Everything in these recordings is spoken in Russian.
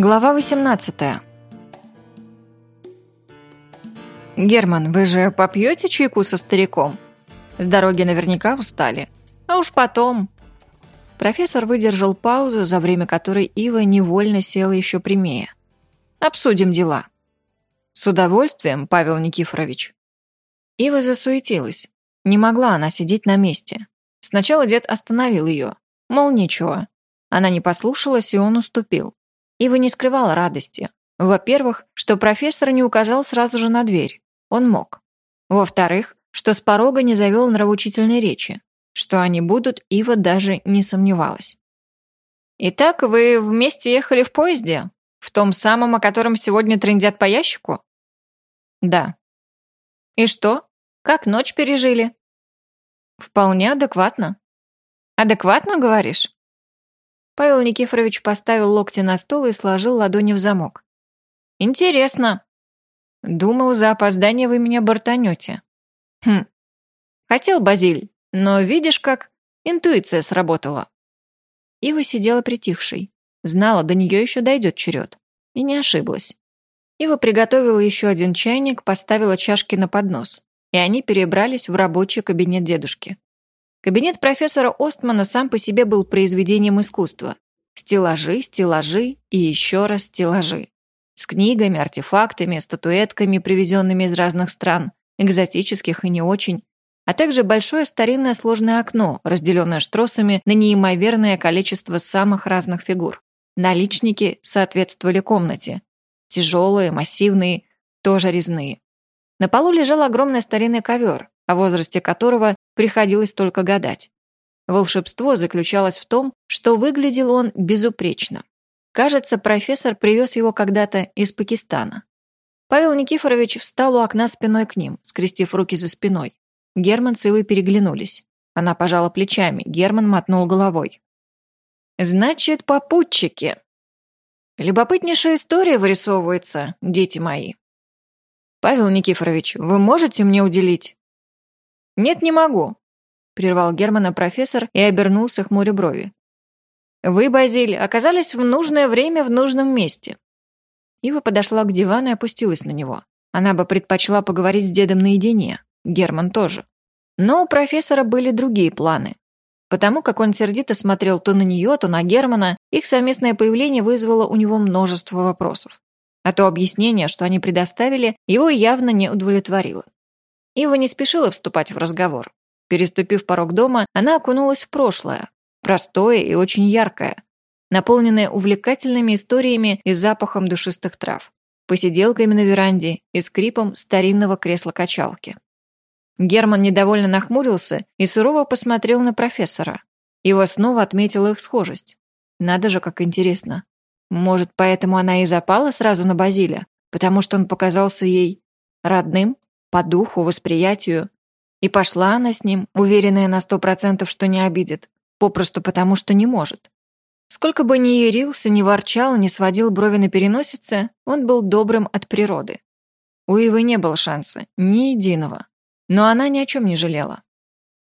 Глава 18 «Герман, вы же попьете чайку со стариком? С дороги наверняка устали. А уж потом...» Профессор выдержал паузу, за время которой Ива невольно села еще прямее. «Обсудим дела». «С удовольствием, Павел Никифорович». Ива засуетилась. Не могла она сидеть на месте. Сначала дед остановил ее. Мол, ничего. Она не послушалась, и он уступил. Ива не скрывала радости. Во-первых, что профессор не указал сразу же на дверь. Он мог. Во-вторых, что с порога не завел нравоучительной речи. Что они будут, Ива даже не сомневалась. «Итак, вы вместе ехали в поезде? В том самом, о котором сегодня трындят по ящику?» «Да». «И что? Как ночь пережили?» «Вполне адекватно». «Адекватно, говоришь?» Павел Никифорович поставил локти на стол и сложил ладони в замок. «Интересно». «Думал, за опоздание вы меня бортанете». «Хм. Хотел, Базиль, но видишь как? Интуиция сработала». Ива сидела притихшей. Знала, до нее еще дойдет черед. И не ошиблась. Ива приготовила еще один чайник, поставила чашки на поднос. И они перебрались в рабочий кабинет дедушки. Кабинет профессора Остмана сам по себе был произведением искусства. Стеллажи, стеллажи и еще раз стеллажи. С книгами, артефактами, статуэтками, привезенными из разных стран, экзотических и не очень, а также большое старинное сложное окно, разделенное штросами на неимоверное количество самых разных фигур. Наличники соответствовали комнате. Тяжелые, массивные, тоже резные. На полу лежал огромный старинный ковер, о возрасте которого приходилось только гадать. Волшебство заключалось в том, что выглядел он безупречно. Кажется, профессор привез его когда-то из Пакистана. Павел Никифорович встал у окна спиной к ним, скрестив руки за спиной. Герман с Ивой переглянулись. Она пожала плечами, Герман мотнул головой. «Значит, попутчики!» «Любопытнейшая история вырисовывается, дети мои». «Павел Никифорович, вы можете мне уделить?» «Нет, не могу», — прервал Германа профессор и обернулся хмуря брови. «Вы, Базиль, оказались в нужное время в нужном месте». Ива подошла к дивану и опустилась на него. Она бы предпочла поговорить с дедом наедине. Герман тоже. Но у профессора были другие планы. Потому как он сердито смотрел то на нее, то на Германа, их совместное появление вызвало у него множество вопросов. А то объяснение, что они предоставили, его явно не удовлетворило. Ива не спешила вступать в разговор. Переступив порог дома, она окунулась в прошлое. Простое и очень яркое. Наполненное увлекательными историями и запахом душистых трав. Посиделками на веранде и скрипом старинного кресла-качалки. Герман недовольно нахмурился и сурово посмотрел на профессора. Его снова отметила их схожесть. Надо же, как интересно. Может, поэтому она и запала сразу на Базиля, потому что он показался ей родным? По духу, восприятию. И пошла она с ним, уверенная на сто процентов, что не обидит, попросту потому, что не может. Сколько бы ни ярился, ни ворчал, ни сводил брови на переносице, он был добрым от природы. У Ивы не было шанса, ни единого. Но она ни о чем не жалела.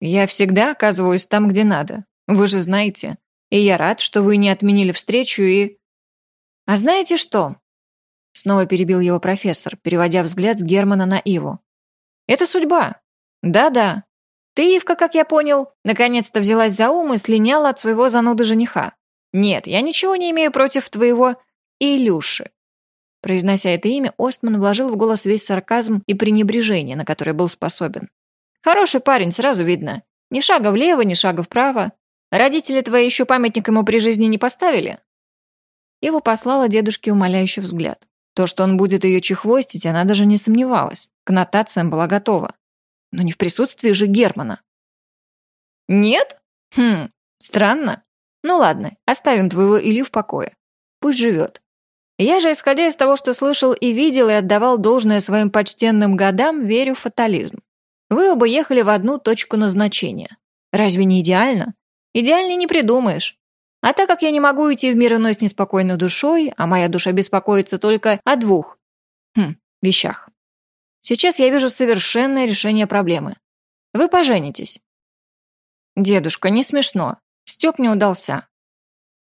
«Я всегда оказываюсь там, где надо. Вы же знаете. И я рад, что вы не отменили встречу и...» «А знаете что?» Снова перебил его профессор, переводя взгляд с Германа на Иву. «Это судьба. Да-да. Ты, Ивка, как я понял, наконец-то взялась за ум и слиняла от своего зануда жениха. Нет, я ничего не имею против твоего Илюши». Произнося это имя, Остман вложил в голос весь сарказм и пренебрежение, на которое был способен. «Хороший парень, сразу видно. Ни шага влево, ни шага вправо. Родители твои еще памятник ему при жизни не поставили?» Ива послала дедушке умоляющий взгляд. То, что он будет ее чехвостить, она даже не сомневалась. К нотациям была готова. Но не в присутствии же Германа. «Нет? Хм, странно. Ну ладно, оставим твоего Илью в покое. Пусть живет. Я же, исходя из того, что слышал и видел, и отдавал должное своим почтенным годам, верю в фатализм. Вы оба ехали в одну точку назначения. Разве не идеально? Идеальнее не придумаешь. А так как я не могу идти в мир иной с неспокойной душой, а моя душа беспокоится только о двух хм, вещах. Сейчас я вижу совершенное решение проблемы. Вы поженитесь. Дедушка, не смешно. Степ не удался.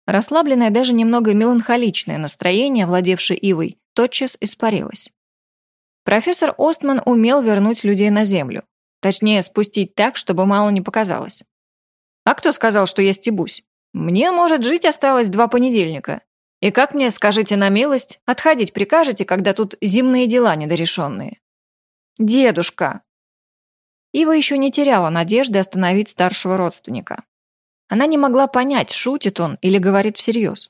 Расслабленное, даже немного меланхоличное настроение, владевшее Ивой, тотчас испарилось. Профессор Остман умел вернуть людей на Землю. Точнее, спустить так, чтобы мало не показалось. А кто сказал, что я стебусь? Мне, может, жить осталось два понедельника. И как мне, скажите на милость, отходить прикажете, когда тут земные дела недорешенные? Дедушка! Ива еще не теряла надежды остановить старшего родственника. Она не могла понять, шутит он или говорит всерьез.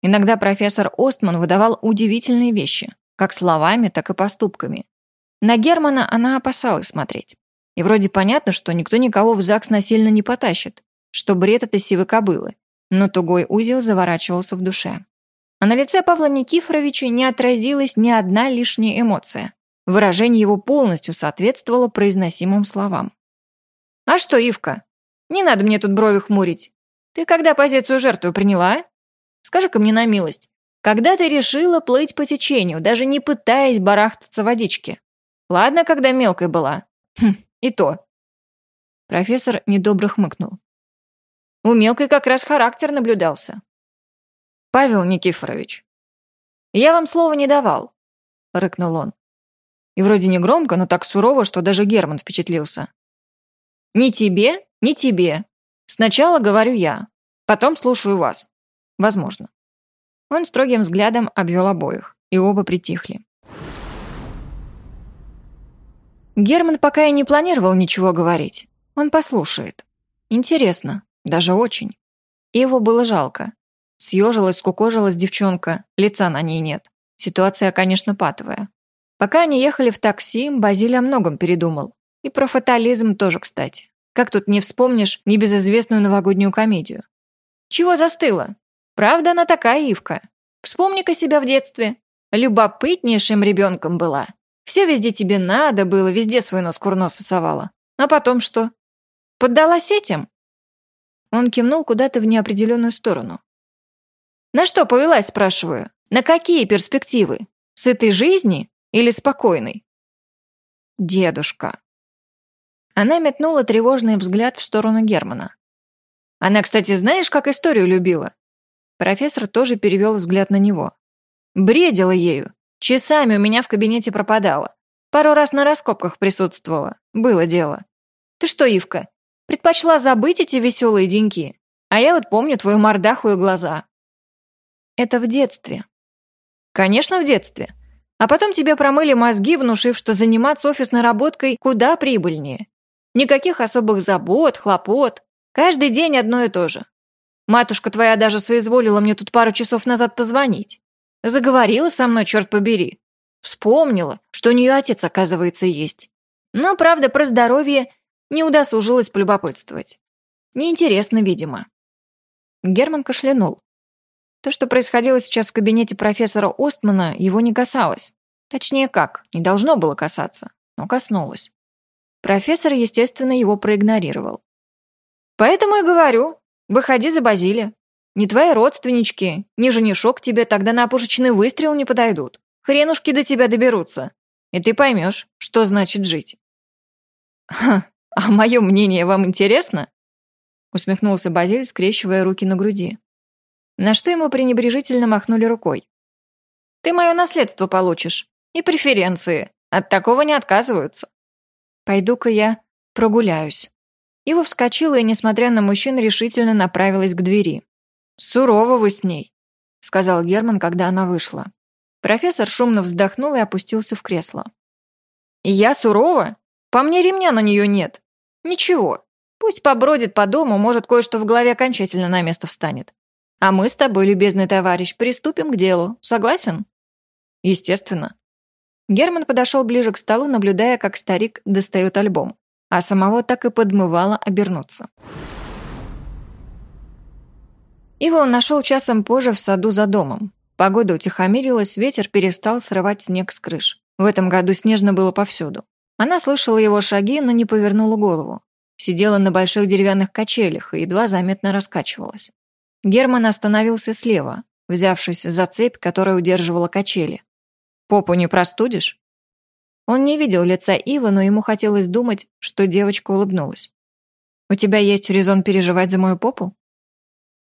Иногда профессор Остман выдавал удивительные вещи как словами, так и поступками. На Германа она опасалась смотреть. И вроде понятно, что никто никого в ЗАГС насильно не потащит, что бред это сивы кобылы, но тугой узел заворачивался в душе. А на лице Павла Никифоровича не отразилась ни одна лишняя эмоция. Выражение его полностью соответствовало произносимым словам. «А что, Ивка? Не надо мне тут брови хмурить. Ты когда позицию жертвы приняла? Скажи-ка мне на милость, когда ты решила плыть по течению, даже не пытаясь барахтаться в водичке? Ладно, когда мелкой была. Хм, и то. Профессор недобро хмыкнул. У мелкой как раз характер наблюдался. Павел Никифорович, я вам слова не давал, рыкнул он. И вроде не громко, но так сурово, что даже Герман впечатлился. Ни тебе, ни тебе. Сначала говорю я, потом слушаю вас. Возможно. Он строгим взглядом обвел обоих, и оба притихли. Герман пока и не планировал ничего говорить. Он послушает. Интересно, даже очень. И его было жалко. Съежилась, скукожилась девчонка, лица на ней нет. Ситуация, конечно, патовая. Пока они ехали в такси, Базиль о многом передумал. И про фатализм тоже, кстати. Как тут не вспомнишь небезызвестную новогоднюю комедию? Чего застыла? Правда, она такая Ивка. Вспомни-ка себя в детстве. Любопытнейшим ребенком была. Все везде тебе надо было, везде свой нос курносо совала. А потом что? Поддалась этим? Он кивнул куда-то в неопределенную сторону. На что повелась, спрашиваю? На какие перспективы? С этой жизни или спокойной? Дедушка. Она метнула тревожный взгляд в сторону Германа. Она, кстати, знаешь, как историю любила? Профессор тоже перевел взгляд на него. Бредила ею. Часами у меня в кабинете пропадала. Пару раз на раскопках присутствовала. Было дело. Ты что, Ивка, предпочла забыть эти веселые деньки? А я вот помню твою мордаху и глаза. Это в детстве. Конечно, в детстве. А потом тебе промыли мозги, внушив, что заниматься офисной работкой куда прибыльнее. Никаких особых забот, хлопот. Каждый день одно и то же. Матушка твоя даже соизволила мне тут пару часов назад позвонить. Заговорила со мной, черт побери. Вспомнила, что у нее отец, оказывается, есть. Но, правда, про здоровье не удосужилась полюбопытствовать. Неинтересно, видимо. Герман кашлянул. То, что происходило сейчас в кабинете профессора Остмана, его не касалось. Точнее как, не должно было касаться, но коснулось. Профессор, естественно, его проигнорировал. «Поэтому и говорю, Выходи за Базилия. Не твои родственнички, ни женишок тебе тогда на пушечный выстрел не подойдут. Хренушки до тебя доберутся. И ты поймешь, что значит жить. Ха, а мое мнение вам интересно? Усмехнулся Базиль, скрещивая руки на груди. На что ему пренебрежительно махнули рукой. Ты мое наследство получишь. И преференции. От такого не отказываются. Пойду-ка я прогуляюсь. Ива вскочила и, несмотря на мужчин, решительно направилась к двери. «Сурово вы с ней», — сказал Герман, когда она вышла. Профессор шумно вздохнул и опустился в кресло. «Я сурова? По мне ремня на нее нет. Ничего. Пусть побродит по дому, может, кое-что в голове окончательно на место встанет. А мы с тобой, любезный товарищ, приступим к делу. Согласен?» «Естественно». Герман подошел ближе к столу, наблюдая, как старик достает альбом а самого так и подмывало обернуться. Его он нашел часом позже в саду за домом. Погода утихомирилась, ветер перестал срывать снег с крыш. В этом году снежно было повсюду. Она слышала его шаги, но не повернула голову. Сидела на больших деревянных качелях и едва заметно раскачивалась. Герман остановился слева, взявшись за цепь, которая удерживала качели. «Попу не простудишь?» Он не видел лица Ивы, но ему хотелось думать, что девочка улыбнулась. «У тебя есть резон переживать за мою попу?»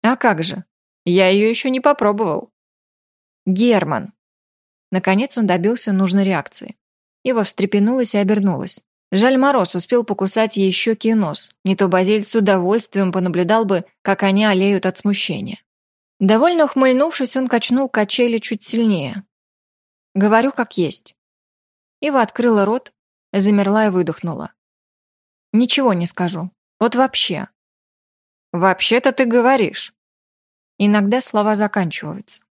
«А как же? Я ее еще не попробовал. Герман. Наконец он добился нужной реакции. Ива встрепенулась и обернулась. Жаль, Мороз успел покусать ей щеки и нос. Не то Базиль с удовольствием понаблюдал бы, как они олеют от смущения. Довольно ухмыльнувшись, он качнул качели чуть сильнее. «Говорю, как есть». Ива открыла рот, замерла и выдохнула. «Ничего не скажу. Вот вообще». «Вообще-то ты говоришь». Иногда слова заканчиваются.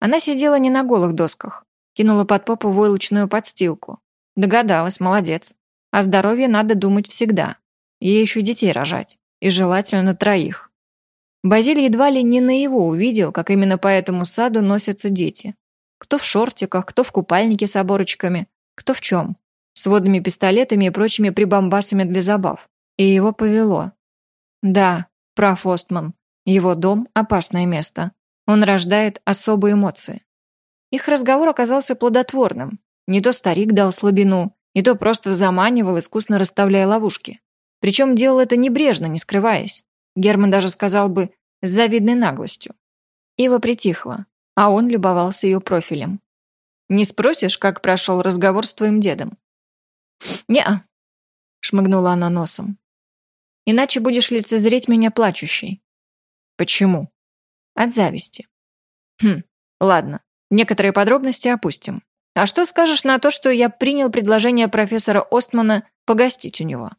Она сидела не на голых досках, кинула под попу войлочную подстилку. Догадалась, молодец. О здоровье надо думать всегда. Ей еще детей рожать. И желательно троих. Базиль едва ли не на его увидел, как именно по этому саду носятся дети. Кто в шортиках, кто в купальнике с оборочками, кто в чем. С водными пистолетами и прочими прибамбасами для забав. И его повело. Да, прав Остман. Его дом – опасное место. Он рождает особые эмоции. Их разговор оказался плодотворным. Не то старик дал слабину, не то просто заманивал, искусно расставляя ловушки. Причем делал это небрежно, не скрываясь. Герман даже сказал бы с завидной наглостью. Ива притихла, а он любовался ее профилем. «Не спросишь, как прошел разговор с твоим дедом?» «Не-а», — шмыгнула она носом. «Иначе будешь лицезреть меня плачущей». «Почему?» От зависти. Хм, ладно. Некоторые подробности опустим. А что скажешь на то, что я принял предложение профессора Остмана погостить у него?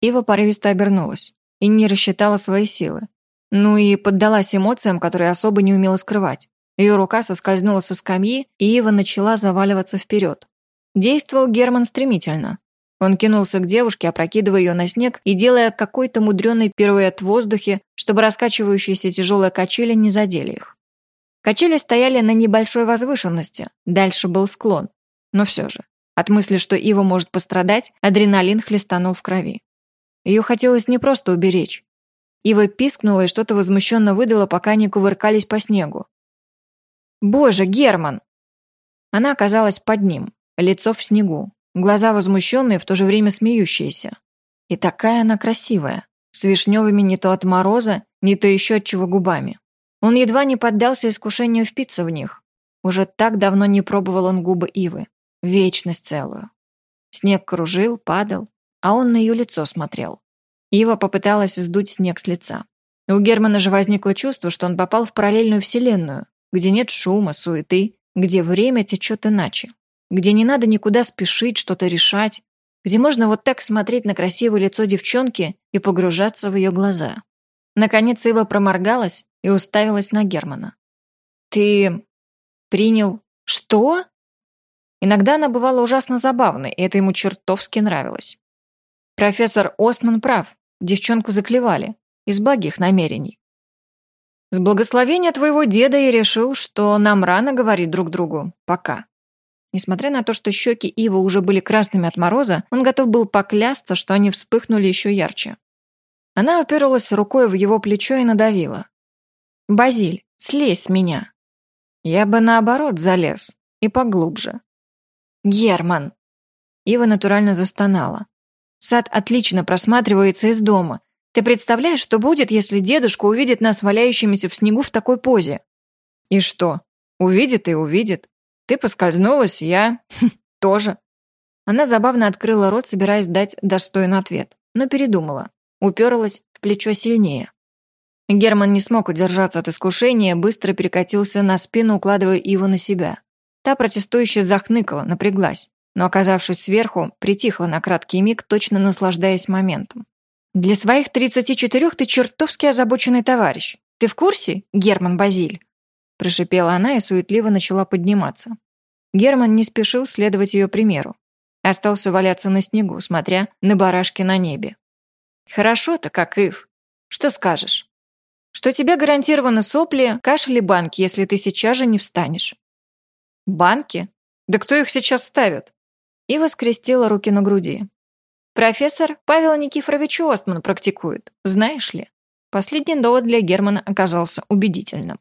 Ива порывисто обернулась и не рассчитала свои силы. Ну и поддалась эмоциям, которые особо не умела скрывать. Ее рука соскользнула со скамьи, и Ива начала заваливаться вперед. Действовал Герман стремительно. Он кинулся к девушке, опрокидывая ее на снег и делая какой-то мудреный пируэт в воздухе, чтобы раскачивающиеся тяжелые качели не задели их. Качели стояли на небольшой возвышенности, дальше был склон. Но все же, от мысли, что Ива может пострадать, адреналин хлестанул в крови. Ее хотелось не просто уберечь. Ива пискнула и что-то возмущенно выдала, пока они кувыркались по снегу. «Боже, Герман!» Она оказалась под ним, лицо в снегу, Глаза возмущенные, в то же время смеющиеся. И такая она красивая, с вишневыми не то от мороза, не то еще от чего губами. Он едва не поддался искушению впиться в них. Уже так давно не пробовал он губы Ивы. Вечность целую. Снег кружил, падал, а он на ее лицо смотрел. Ива попыталась сдуть снег с лица. У Германа же возникло чувство, что он попал в параллельную вселенную, где нет шума, суеты, где время течет иначе где не надо никуда спешить, что-то решать, где можно вот так смотреть на красивое лицо девчонки и погружаться в ее глаза. Наконец Ива проморгалась и уставилась на Германа. «Ты принял... что?» Иногда она бывала ужасно забавной, и это ему чертовски нравилось. Профессор Остман прав, девчонку заклевали, из благих намерений. С благословения твоего деда я решил, что нам рано говорить друг другу. Пока. Несмотря на то, что щеки Ива уже были красными от мороза, он готов был поклясться, что они вспыхнули еще ярче. Она уперлась рукой в его плечо и надавила. «Базиль, слезь с меня!» «Я бы наоборот залез, и поглубже». «Герман!» Ива натурально застонала. «Сад отлично просматривается из дома. Ты представляешь, что будет, если дедушка увидит нас валяющимися в снегу в такой позе?» «И что? Увидит и увидит. Ты поскользнулась, я... тоже. Она забавно открыла рот, собираясь дать достойный ответ, но передумала. Уперлась в плечо сильнее. Герман не смог удержаться от искушения, быстро перекатился на спину, укладывая его на себя. Та протестующе захныкала, напряглась, но, оказавшись сверху, притихла на краткий миг, точно наслаждаясь моментом. «Для своих 34 ты чертовски озабоченный товарищ. Ты в курсе, Герман Базиль?» Прошипела она и суетливо начала подниматься. Герман не спешил следовать ее примеру. Остался валяться на снегу, смотря на барашки на небе. «Хорошо-то, как Ив. Что скажешь? Что тебе гарантированы сопли, кашель и банки, если ты сейчас же не встанешь». «Банки? Да кто их сейчас ставит?» Ива скрестила руки на груди. «Профессор Павел Никифорович Остман практикует, знаешь ли?» Последний довод для Германа оказался убедительным.